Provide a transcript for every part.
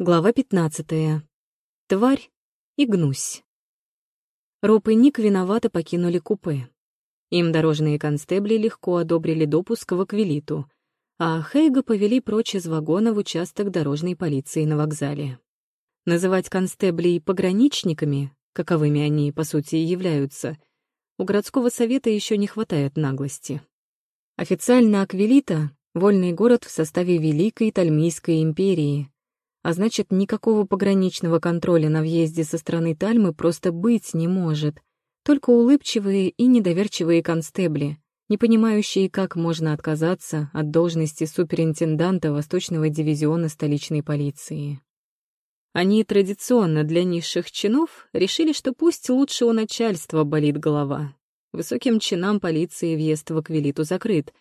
Глава 15. Тварь и гнусь. Роб и Ник виновато покинули купе. Им дорожные констебли легко одобрили допуск в Аквилиту, а Хейга повели прочь из вагона в участок дорожной полиции на вокзале. Называть констеблей пограничниками, каковыми они, по сути, и являются, у городского совета еще не хватает наглости. Официально Аквилита — вольный город в составе Великой Тальмийской империи — а значит, никакого пограничного контроля на въезде со стороны Тальмы просто быть не может. Только улыбчивые и недоверчивые констебли, не понимающие, как можно отказаться от должности суперинтенданта Восточного дивизиона столичной полиции. Они традиционно для низших чинов решили, что пусть лучше у начальства болит голова. Высоким чинам полиции въезд в Аквилиту закрыт,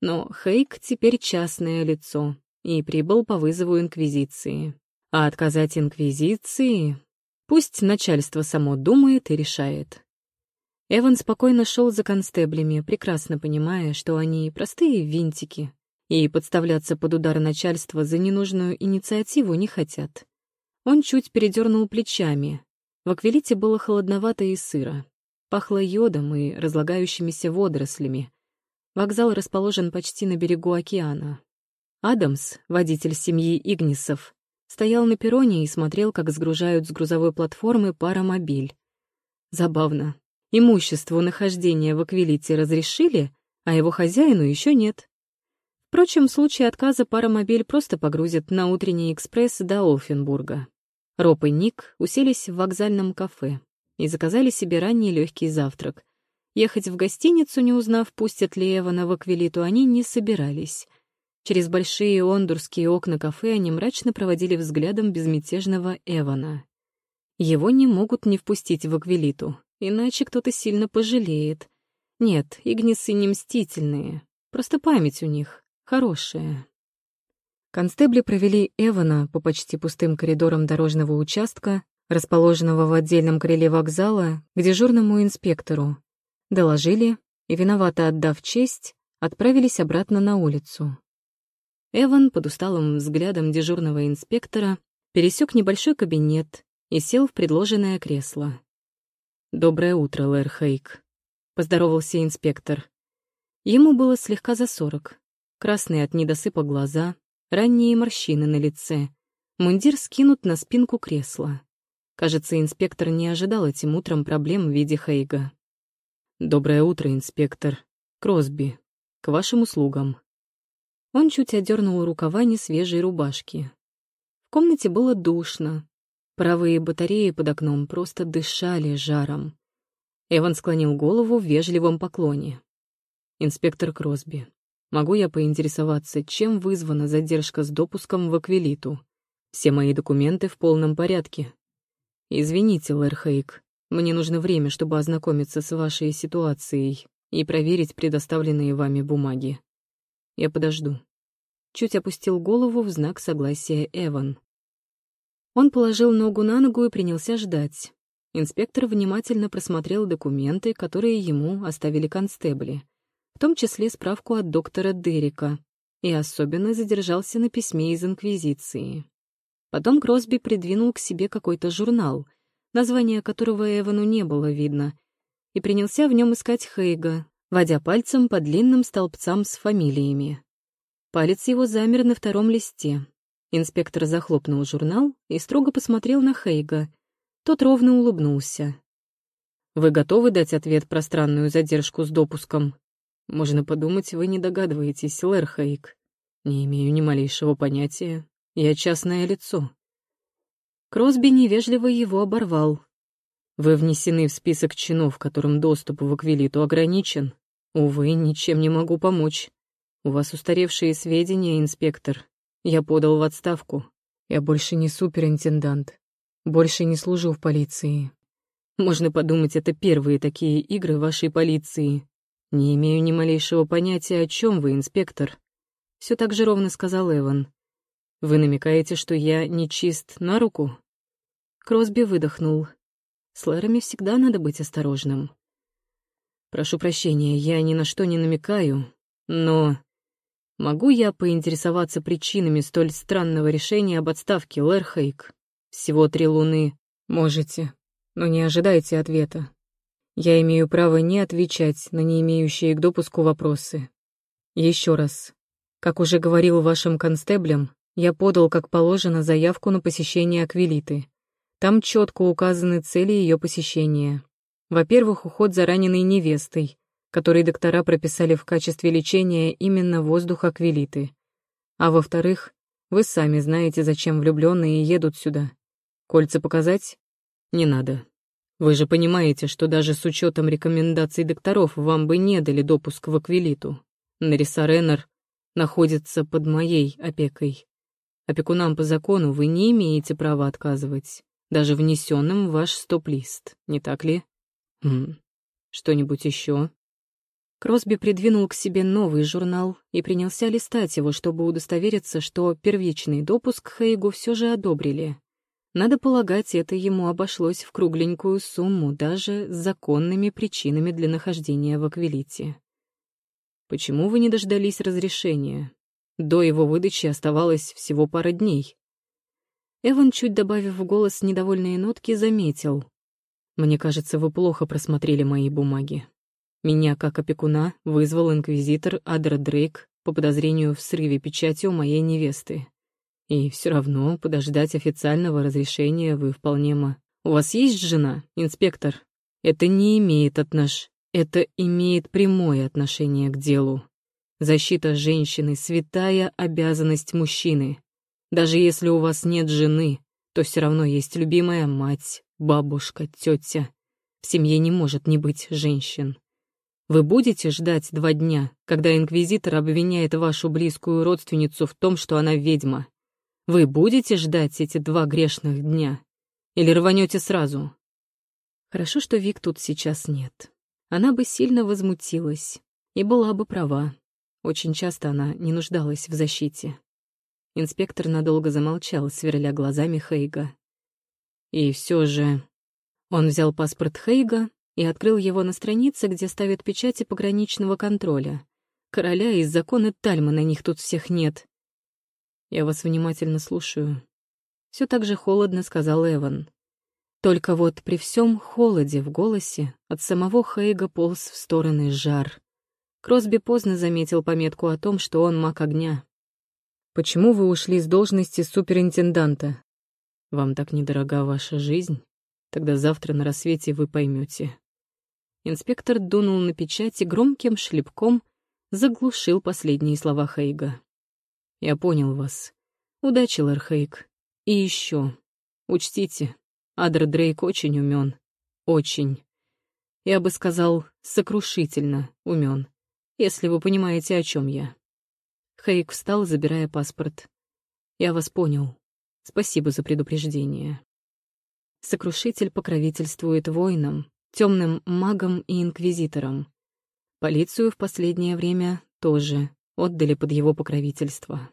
но Хейк теперь частное лицо, и прибыл по вызову Инквизиции. А отказать Инквизиции... Пусть начальство само думает и решает. Эван спокойно шел за констеблями, прекрасно понимая, что они простые винтики, и подставляться под удар начальства за ненужную инициативу не хотят. Он чуть передернул плечами. В аквилите было холодновато и сыро. Пахло йодом и разлагающимися водорослями. Вокзал расположен почти на берегу океана. Адамс, водитель семьи Игнисов, стоял на перроне и смотрел, как сгружают с грузовой платформы паромобиль. Забавно. Имуществу нахождения в Аквилите разрешили, а его хозяину еще нет. Впрочем, в случае отказа паромобиль просто погрузят на утренний экспресс до Олфенбурга. Роб и Ник уселись в вокзальном кафе и заказали себе ранний легкий завтрак. Ехать в гостиницу, не узнав, пустят ли Эвана в Аквилиту, они не собирались. Через большие ондурские окна кафе они мрачно проводили взглядом безмятежного Эвана. Его не могут не впустить в Аквилиту, иначе кто-то сильно пожалеет. Нет, Игнисы не мстительные, просто память у них хорошая. Констебли провели Эвана по почти пустым коридорам дорожного участка, расположенного в отдельном крыле вокзала, к дежурному инспектору. Доложили и, виновато отдав честь, отправились обратно на улицу. Эван под усталым взглядом дежурного инспектора пересек небольшой кабинет и сел в предложенное кресло. «Доброе утро, Лэр Хейк», — поздоровался инспектор. Ему было слегка за сорок. Красные от недосыпа глаза, ранние морщины на лице. Мундир скинут на спинку кресла. Кажется, инспектор не ожидал этим утром проблем в виде Хейга. «Доброе утро, инспектор. Кросби. К вашим услугам». Он чуть одернул рукава несвежей рубашки. В комнате было душно. Правые батареи под окном просто дышали жаром. Эван склонил голову в вежливом поклоне. «Инспектор Кросби, могу я поинтересоваться, чем вызвана задержка с допуском в Аквилиту? Все мои документы в полном порядке. Извините, Лэр Хейк, мне нужно время, чтобы ознакомиться с вашей ситуацией и проверить предоставленные вами бумаги. Я подожду чуть опустил голову в знак согласия Эван. Он положил ногу на ногу и принялся ждать. Инспектор внимательно просмотрел документы, которые ему оставили констебли, в том числе справку от доктора Дерека, и особенно задержался на письме из Инквизиции. Потом Кросби придвинул к себе какой-то журнал, название которого Эвану не было видно, и принялся в нем искать Хейга, водя пальцем по длинным столбцам с фамилиями. Палец его замер на втором листе. Инспектор захлопнул журнал и строго посмотрел на Хейга. Тот ровно улыбнулся. «Вы готовы дать ответ про странную задержку с допуском? Можно подумать, вы не догадываетесь, Лэр Хейг. Не имею ни малейшего понятия. Я частное лицо». Кросби невежливо его оборвал. «Вы внесены в список чинов, которым доступ в Аквилиту ограничен. Увы, ничем не могу помочь. «У вас устаревшие сведения, инспектор. Я подал в отставку. Я больше не суперинтендант. Больше не служу в полиции. Можно подумать, это первые такие игры вашей полиции. Не имею ни малейшего понятия, о чем вы, инспектор. Все так же ровно сказал Эван. Вы намекаете, что я не чист на руку? Кросби выдохнул. С Лэрами всегда надо быть осторожным. Прошу прощения, я ни на что не намекаю, но Могу я поинтересоваться причинами столь странного решения об отставке, Лэр Хейк? Всего три луны. Можете, но не ожидайте ответа. Я имею право не отвечать на не имеющие к допуску вопросы. Еще раз. Как уже говорил вашим констеблям, я подал, как положено, заявку на посещение Аквилиты. Там четко указаны цели ее посещения. Во-первых, уход за раненой невестой, который доктора прописали в качестве лечения именно воздух Аквилиты. А во-вторых, вы сами знаете, зачем влюбленные едут сюда. Кольца показать? Не надо. Вы же понимаете, что даже с учетом рекомендаций докторов вам бы не дали допуск в Аквилиту. Нариса Реннер находится под моей опекой. Опекунам по закону вы не имеете права отказывать, даже внесенным в ваш стоп-лист, не так ли? Хм. Что-нибудь еще? Кросби придвинул к себе новый журнал и принялся листать его, чтобы удостовериться, что первичный допуск Хейгу все же одобрили. Надо полагать, это ему обошлось в кругленькую сумму, даже с законными причинами для нахождения в Аквилите. Почему вы не дождались разрешения? До его выдачи оставалось всего пара дней. Эван, чуть добавив в голос недовольные нотки, заметил. «Мне кажется, вы плохо просмотрели мои бумаги. Меня, как опекуна, вызвал инквизитор Адер Дрейк по подозрению в срыве печати у моей невесты. И все равно подождать официального разрешения вы вполне ма. У вас есть жена, инспектор? Это не имеет отнош... Это имеет прямое отношение к делу. Защита женщины — святая обязанность мужчины. Даже если у вас нет жены, то все равно есть любимая мать, бабушка, тетя. В семье не может не быть женщин. Вы будете ждать два дня, когда инквизитор обвиняет вашу близкую родственницу в том, что она ведьма? Вы будете ждать эти два грешных дня? Или рванете сразу? Хорошо, что Вик тут сейчас нет. Она бы сильно возмутилась и была бы права. Очень часто она не нуждалась в защите. Инспектор надолго замолчал, сверля глазами Хейга. И все же... Он взял паспорт Хейга и открыл его на странице, где ставят печати пограничного контроля. Короля из закона Тальма на них тут всех нет. Я вас внимательно слушаю. Все так же холодно сказал Эван. Только вот при всем холоде в голосе от самого Хейга полз в стороны жар. Кросби поздно заметил пометку о том, что он маг огня. «Почему вы ушли с должности суперинтенданта? Вам так недорога ваша жизнь? Тогда завтра на рассвете вы поймете. Инспектор дунул на печать и громким шлепком заглушил последние слова Хейга. Я понял вас. Удачи, Лархейк. И еще. Учтите, Адр Дрейк очень умен. Очень. Я бы сказал, сокрушительно умен. Если вы понимаете, о чем я. Хейк встал, забирая паспорт. Я вас понял. Спасибо за предупреждение. Сокрушитель покровительствует воинам, темным магам и инквизиторам. Полицию в последнее время тоже отдали под его покровительство.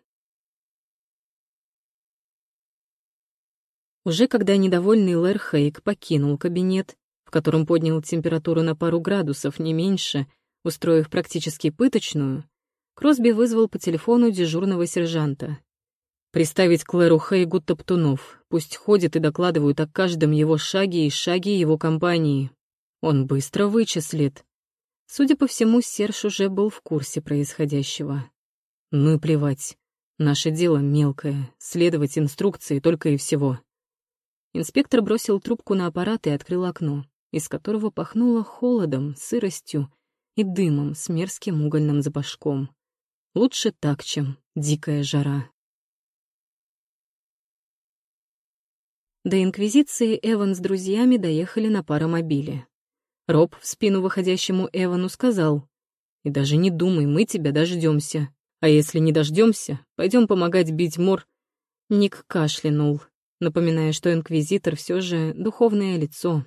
Уже когда недовольный Лэр Хейк покинул кабинет, в котором поднял температуру на пару градусов, не меньше, устроив практически пыточную, Кросби вызвал по телефону дежурного сержанта. Приставить к Лэру Хейгу топтунов, пусть ходит и докладывают о каждом его шаге и шаге его компании. Он быстро вычислит, Судя по всему, Серж уже был в курсе происходящего. Ну и плевать. Наше дело мелкое, следовать инструкции только и всего. Инспектор бросил трубку на аппарат и открыл окно, из которого пахнуло холодом, сыростью и дымом с мерзким угольным запашком. Лучше так, чем дикая жара. До Инквизиции Эван с друзьями доехали на паромобиле. Роб в спину выходящему Эвану сказал, «И даже не думай, мы тебя дождемся. А если не дождемся, пойдем помогать бить мор». Ник кашлянул, напоминая, что инквизитор все же духовное лицо.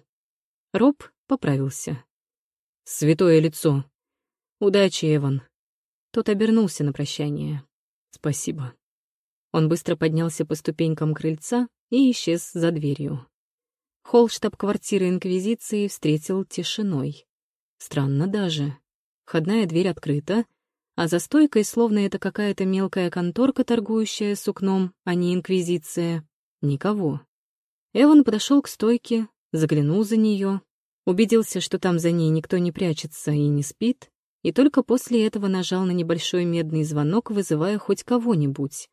Роб поправился. «Святое лицо. Удачи, Эван». Тот обернулся на прощание. «Спасибо». Он быстро поднялся по ступенькам крыльца и исчез за дверью. Холл штаб-квартиры Инквизиции встретил тишиной. Странно даже. Входная дверь открыта, а за стойкой, словно это какая-то мелкая конторка, торгующая сукном, а не инквизиция, никого. Эван подошел к стойке, заглянул за нее, убедился, что там за ней никто не прячется и не спит, и только после этого нажал на небольшой медный звонок, вызывая хоть кого-нибудь.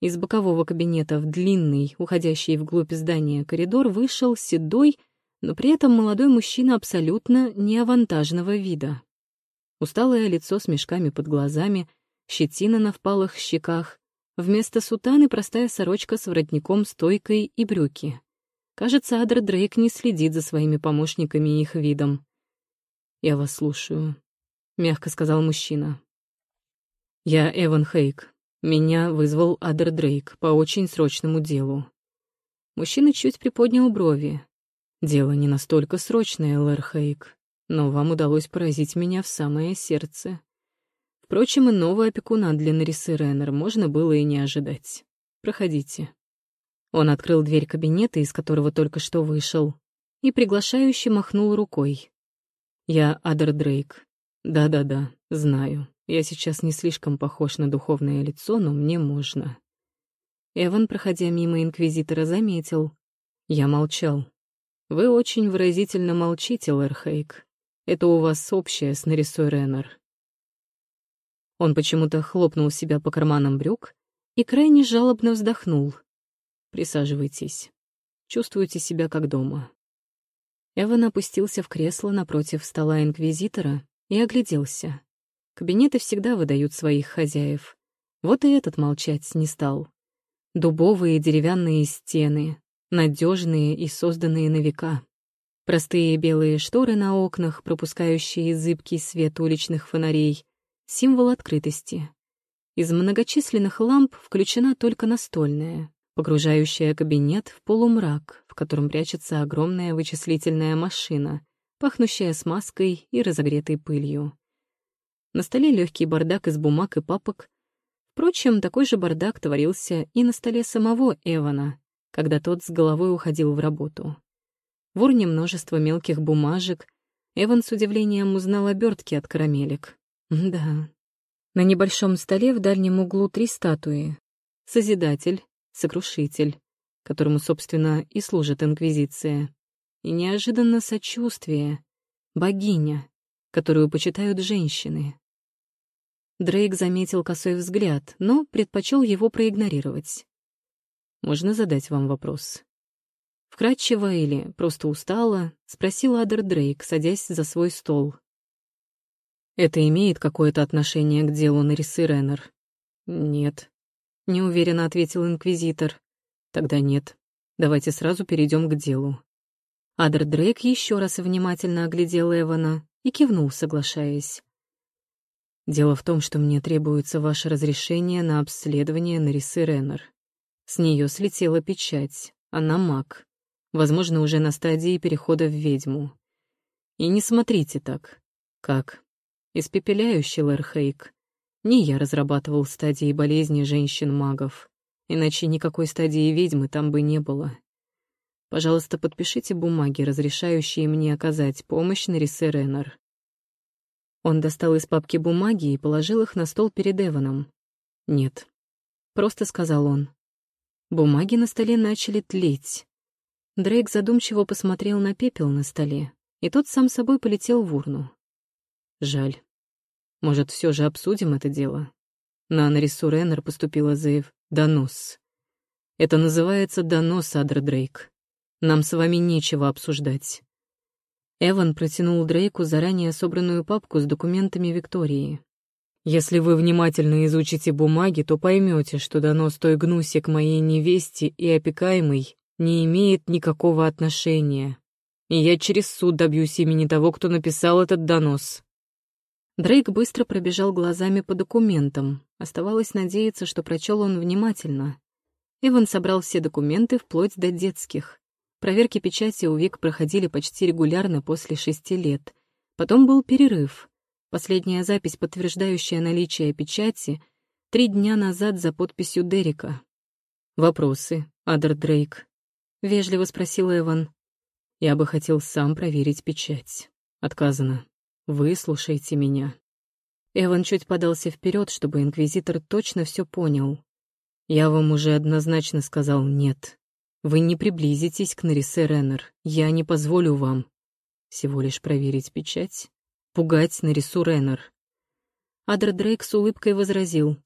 Из бокового кабинета в длинный, уходящий вглубь здания коридор вышел седой, но при этом молодой мужчина абсолютно неавантажного вида. Усталое лицо с мешками под глазами, щетина на впалых щеках, вместо сутаны простая сорочка с воротником, стойкой и брюки. Кажется, Адр Дрейк не следит за своими помощниками и их видом. «Я вас слушаю», — мягко сказал мужчина. «Я Эван Хейк. Меня вызвал Адер Дрейк по очень срочному делу». Мужчина чуть приподнял брови. «Дело не настолько срочное, Лэр Хейк, но вам удалось поразить меня в самое сердце. Впрочем, и нового опекуна для Нарисы Реннер можно было и не ожидать. Проходите». Он открыл дверь кабинета, из которого только что вышел, и приглашающе махнул рукой. «Я Адер Дрейк. Да-да-да, знаю. Я сейчас не слишком похож на духовное лицо, но мне можно». Эван, проходя мимо Инквизитора, заметил. Я молчал. «Вы очень выразительно молчите, Лэрхейк. Это у вас общее с Нарисой Реннер». Он почему-то хлопнул себя по карманам брюк и крайне жалобно вздохнул. Присаживайтесь. Чувствуйте себя как дома». Эван опустился в кресло напротив стола Инквизитора и огляделся. Кабинеты всегда выдают своих хозяев. Вот и этот молчать не стал. Дубовые деревянные стены, надежные и созданные на века. Простые белые шторы на окнах, пропускающие зыбкий свет уличных фонарей, символ открытости. Из многочисленных ламп включена только настольная, погружающая кабинет в полумрак, в котором прячется огромная вычислительная машина, пахнущая смазкой и разогретой пылью. На столе легкий бардак из бумаг и папок. Впрочем, такой же бардак творился и на столе самого Эвана, когда тот с головой уходил в работу. В урне множество мелких бумажек. Эван с удивлением узнал обертки от карамелек. Да. На небольшом столе в дальнем углу три статуи. Созидатель, сокрушитель, которому, собственно, и служит Инквизиция, и неожиданно сочувствие, богиня, которую почитают женщины. Дрейк заметил косой взгляд, но предпочел его проигнорировать. «Можно задать вам вопрос?» Вкратчиво или просто устала, спросила Адер Дрейк, садясь за свой стол. «Это имеет какое-то отношение к делу Нарисы Реннер?» «Нет», — неуверенно ответил инквизитор. «Тогда нет. Давайте сразу перейдем к делу». Адер Дрейк еще раз внимательно оглядел Эвана и кивнул, соглашаясь. «Дело в том, что мне требуется ваше разрешение на обследование Нарисы Реннер. С нее слетела печать, она маг, возможно, уже на стадии перехода в ведьму. И не смотрите так. Как? Испепеляющий Лэрхейк. Не я разрабатывал стадии болезни женщин-магов, иначе никакой стадии ведьмы там бы не было. Пожалуйста, подпишите бумаги, разрешающие мне оказать помощь на Рисе Реннер. Он достал из папки бумаги и положил их на стол перед Эваном. «Нет», — просто сказал он. Бумаги на столе начали тлеть. Дрейк задумчиво посмотрел на пепел на столе, и тот сам собой полетел в урну. Жаль. Может, все же обсудим это дело? На Анарису Реннер поступила заев «донос». Это называется донос, Адр Дрейк. Нам с вами нечего обсуждать. Эван протянул Дрейку заранее собранную папку с документами Виктории. «Если вы внимательно изучите бумаги, то поймете, что донос той гнуси к моей невесте и опекаемой не имеет никакого отношения. И я через суд добьюсь имени того, кто написал этот донос. Дрейк быстро пробежал глазами по документам. Оставалось надеяться, что прочел он внимательно. Эван собрал все документы, вплоть до детских. Проверки печати у Вик проходили почти регулярно после шести лет. Потом был перерыв. Последняя запись, подтверждающая наличие печати, три дня назад за подписью Дерека. «Вопросы, Адер Дрейк?» — вежливо спросил Эван. «Я бы хотел сам проверить печать. Отказано. Вы слушайте меня. Эван чуть подался вперед, чтобы инквизитор точно все понял. «Я вам уже однозначно сказал «нет». Вы не приблизитесь к Нарисе Реннер. Я не позволю вам. Всего лишь проверить печать. Пугать Нарису Реннер». Адр Дрейк с улыбкой возразил.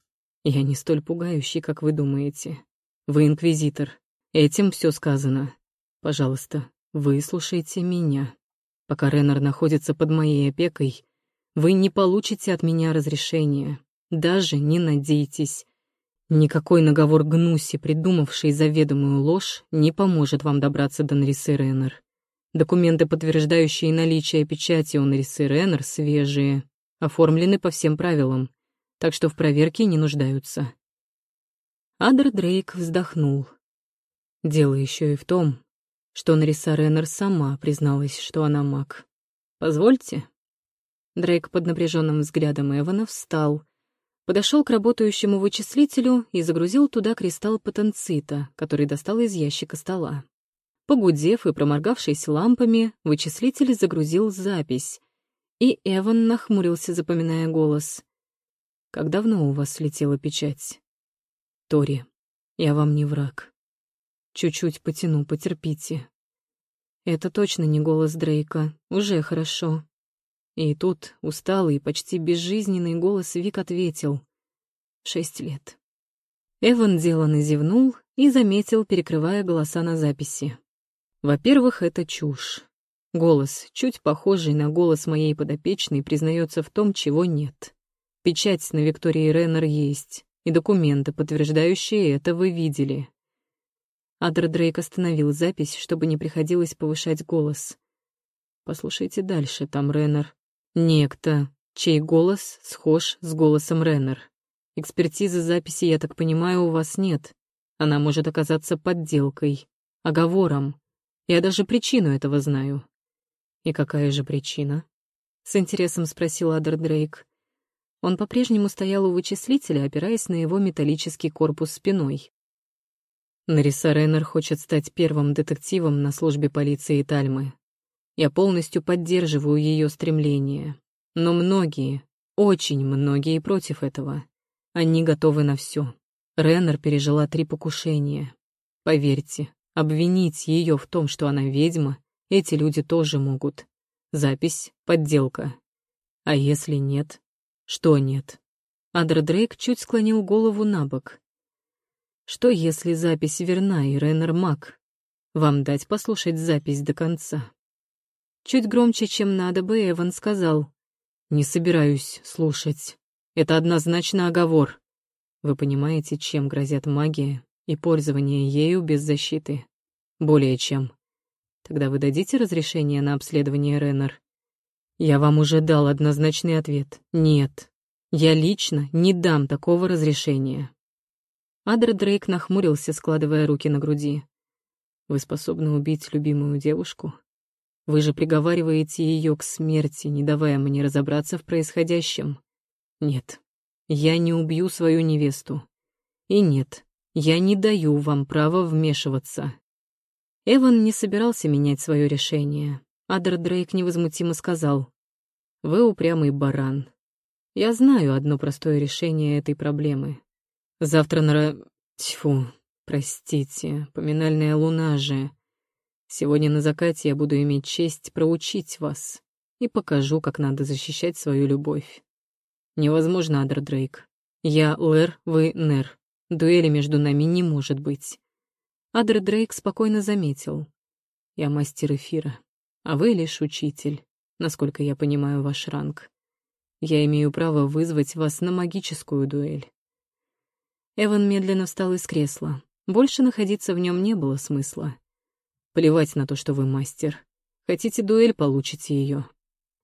«Я не столь пугающий, как вы думаете. Вы инквизитор. Этим все сказано. Пожалуйста, выслушайте меня. Пока Реннер находится под моей опекой, вы не получите от меня разрешения. Даже не надейтесь. Никакой наговор Гнуси, придумавший заведомую ложь, не поможет вам добраться до Нрисы Реннер. Документы, подтверждающие наличие печати у Нрисы Реннер, свежие, оформлены по всем правилам, так что в проверке не нуждаются. Адер Дрейк вздохнул. Дело еще и в том, что Нариса Реннер сама призналась, что она маг. «Позвольте», Дрейк под напряженным взглядом Эвана встал, подошел к работающему вычислителю и загрузил туда кристалл потенцита, который достал из ящика стола. Погудев и проморгавшись лампами, вычислитель загрузил запись, и Эван нахмурился, запоминая голос. «Как давно у вас слетела печать?» «Тори, я вам не враг. Чуть-чуть потяну, потерпите». Это точно не голос Дрейка, уже хорошо. И тут усталый, почти безжизненный голос Вик ответил. «Шесть лет». Эван деланно зевнул и заметил, перекрывая голоса на записи. Во-первых, это чушь. Голос, чуть похожий на голос моей подопечной, признается в том, чего нет. Печать на Виктории Реннер есть, и документы, подтверждающие это, вы видели. Адр Дрейк остановил запись, чтобы не приходилось повышать голос. Послушайте дальше, там Реннер. Некто, чей голос схож с голосом Реннер. Экспертизы записи, я так понимаю, у вас нет. Она может оказаться подделкой, оговором. Я даже причину этого знаю. И какая же причина? С интересом спросил Адер Дрейк. Он по-прежнему стоял у вычислителя, опираясь на его металлический корпус спиной. Нариса Реннер хочет стать первым детективом на службе полиции Тальмы. Я полностью поддерживаю ее стремление. Но многие, очень многие против этого. Они готовы на все. Реннер пережила три покушения. Поверьте, обвинить ее в том, что она ведьма, эти люди тоже могут. Запись — подделка. А если нет? Что нет? Адр Дрейк чуть склонил голову на бок. Что если запись верна и Реннер маг? Вам дать послушать запись до конца? Чуть громче, чем надо бы, Эван сказал. «Не собираюсь слушать. Это однозначно оговор. Вы понимаете, чем грозят магия и пользование ею без защиты? Более чем. Тогда вы дадите разрешение на обследование Реннер? Я вам уже дал однозначный ответ. Нет. Я лично не дам такого разрешения. Адр Дрейк нахмурился, складывая руки на груди. Вы способны убить любимую девушку? Вы же приговариваете ее к смерти, не давая мне разобраться в происходящем. Нет, я не убью свою невесту. И нет, я не даю вам права вмешиваться. Эван не собирался менять свое решение. Адер Дрейк невозмутимо сказал. «Вы упрямый баран. Я знаю одно простое решение этой проблемы. Завтра на... Тьфу, простите, поминальная луна же. Сегодня на закате я буду иметь честь проучить вас и покажу, как надо защищать свою любовь. Невозможно, Адр Дрейк. Я Лэр, вы Нер. Дуэли между нами не может быть. Адр Дрейк спокойно заметил. Я мастер эфира, а вы лишь учитель, насколько я понимаю ваш ранг. Я имею право вызвать вас на магическую дуэль. Эван медленно встал из кресла. Больше находиться в нем не было смысла. Плевать на то, что вы мастер. Хотите дуэль, получите ее.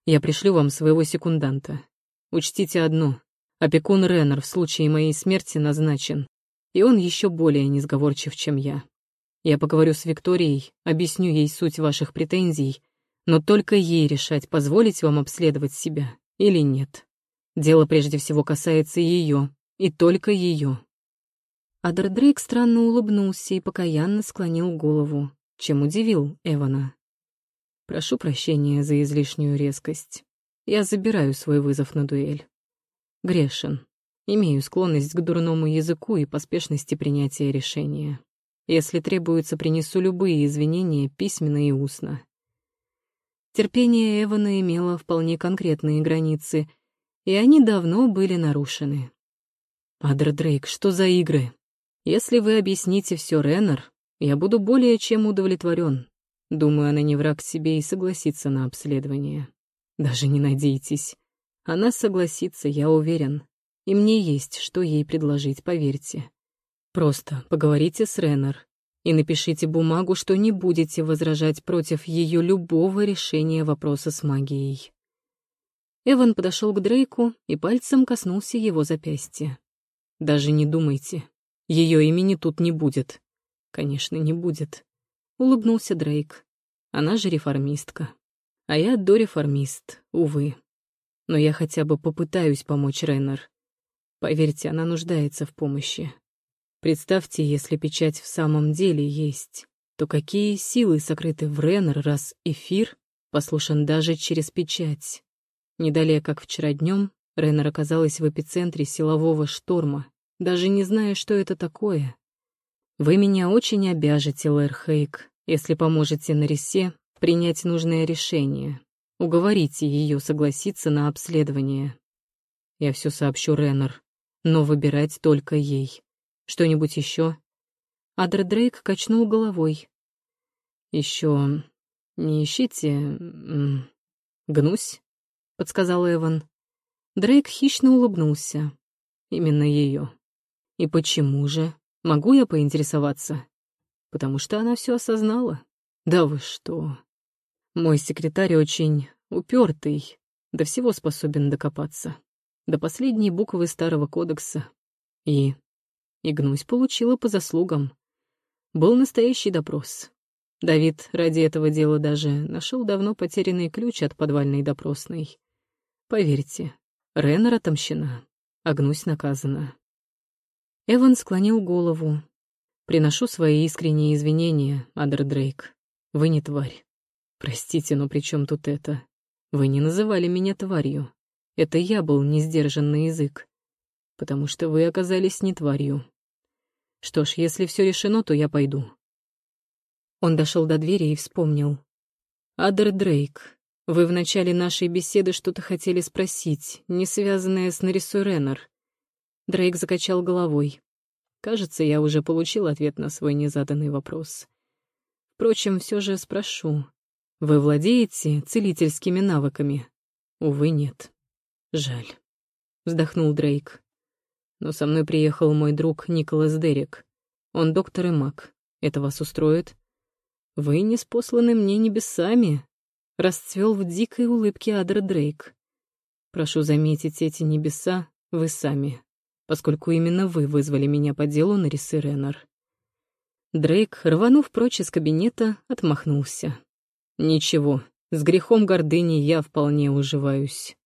Я пришлю вам своего секунданта. Учтите одно. Опекун Реннер в случае моей смерти назначен, и он еще более несговорчив, чем я. Я поговорю с Викторией, объясню ей суть ваших претензий, но только ей решать, позволить вам обследовать себя или нет. Дело прежде всего касается ее, и только ее. Адер странно улыбнулся и покаянно склонил голову чем удивил Эвана. «Прошу прощения за излишнюю резкость. Я забираю свой вызов на дуэль. Грешен. Имею склонность к дурному языку и поспешности принятия решения. Если требуется, принесу любые извинения письменно и устно. Терпение Эвана имело вполне конкретные границы, и они давно были нарушены. «Адр Дрейк, что за игры? Если вы объясните все Реннер, я буду более чем удовлетворен. Думаю, она не враг себе и согласится на обследование. Даже не надейтесь. Она согласится, я уверен. И мне есть, что ей предложить, поверьте. Просто поговорите с Реннер и напишите бумагу, что не будете возражать против ее любого решения вопроса с магией. Эван подошел к Дрейку и пальцем коснулся его запястья. «Даже не думайте. Ее имени тут не будет». «Конечно, не будет», — улыбнулся Дрейк. «Она же реформистка. А я дореформист, увы. Но я хотя бы попытаюсь помочь Реннер. Поверьте, она нуждается в помощи. Представьте, если печать в самом деле есть, то какие силы сокрыты в Реннер, раз эфир послушан даже через печать. Недалеко, как вчера днем, Реннер оказалась в эпицентре силового шторма, даже не зная, что это такое. Вы меня очень обяжете, Лэр Хейк, если поможете Нарисе принять нужное решение. Уговорите ее согласиться на обследование. Я все сообщу Реннер но выбирать только ей. Что-нибудь еще? Адр Дрейк качнул головой. Еще не ищите... Гнусь, подсказал Эван. Дрейк хищно улыбнулся. Именно ее. И почему же? Могу я поинтересоваться? Потому что она все осознала. Да вы что? Мой секретарь очень упертый, до всего способен докопаться до последней буквы старого кодекса. И... И Гнусь получила по заслугам. Был настоящий допрос. Давид ради этого дела даже нашел давно потерянный ключ от подвальной допросной. Поверьте, Реннер отомщена, а Гнусь наказана. Эван склонил голову. «Приношу свои искренние извинения, Адер Дрейк. Вы не тварь. Простите, но при чем тут это? Вы не называли меня тварью. Это я был несдержанный язык. Потому что вы оказались не тварью. Что ж, если все решено, то я пойду. Он дошел до двери и вспомнил. Адер Дрейк, вы в начале нашей беседы что-то хотели спросить, не связанное с Нарисой Реннер. Дрейк закачал головой. Кажется, я уже получил ответ на свой незаданный вопрос. Впрочем, все же спрошу. Вы владеете целительскими навыками? Увы, нет. Жаль. Вздохнул Дрейк. Но со мной приехал мой друг Николас Дерек. Он доктор и маг. Это вас устроит? Вы не спосланы мне небесами. Расцвел в дикой улыбке Адр Дрейк. Прошу заметить, эти небеса вы сами, поскольку именно вы вызвали меня по делу на Рисы Реннер. Дрейк, рванув прочь из кабинета, отмахнулся. «Ничего, с грехом гордыни я вполне уживаюсь».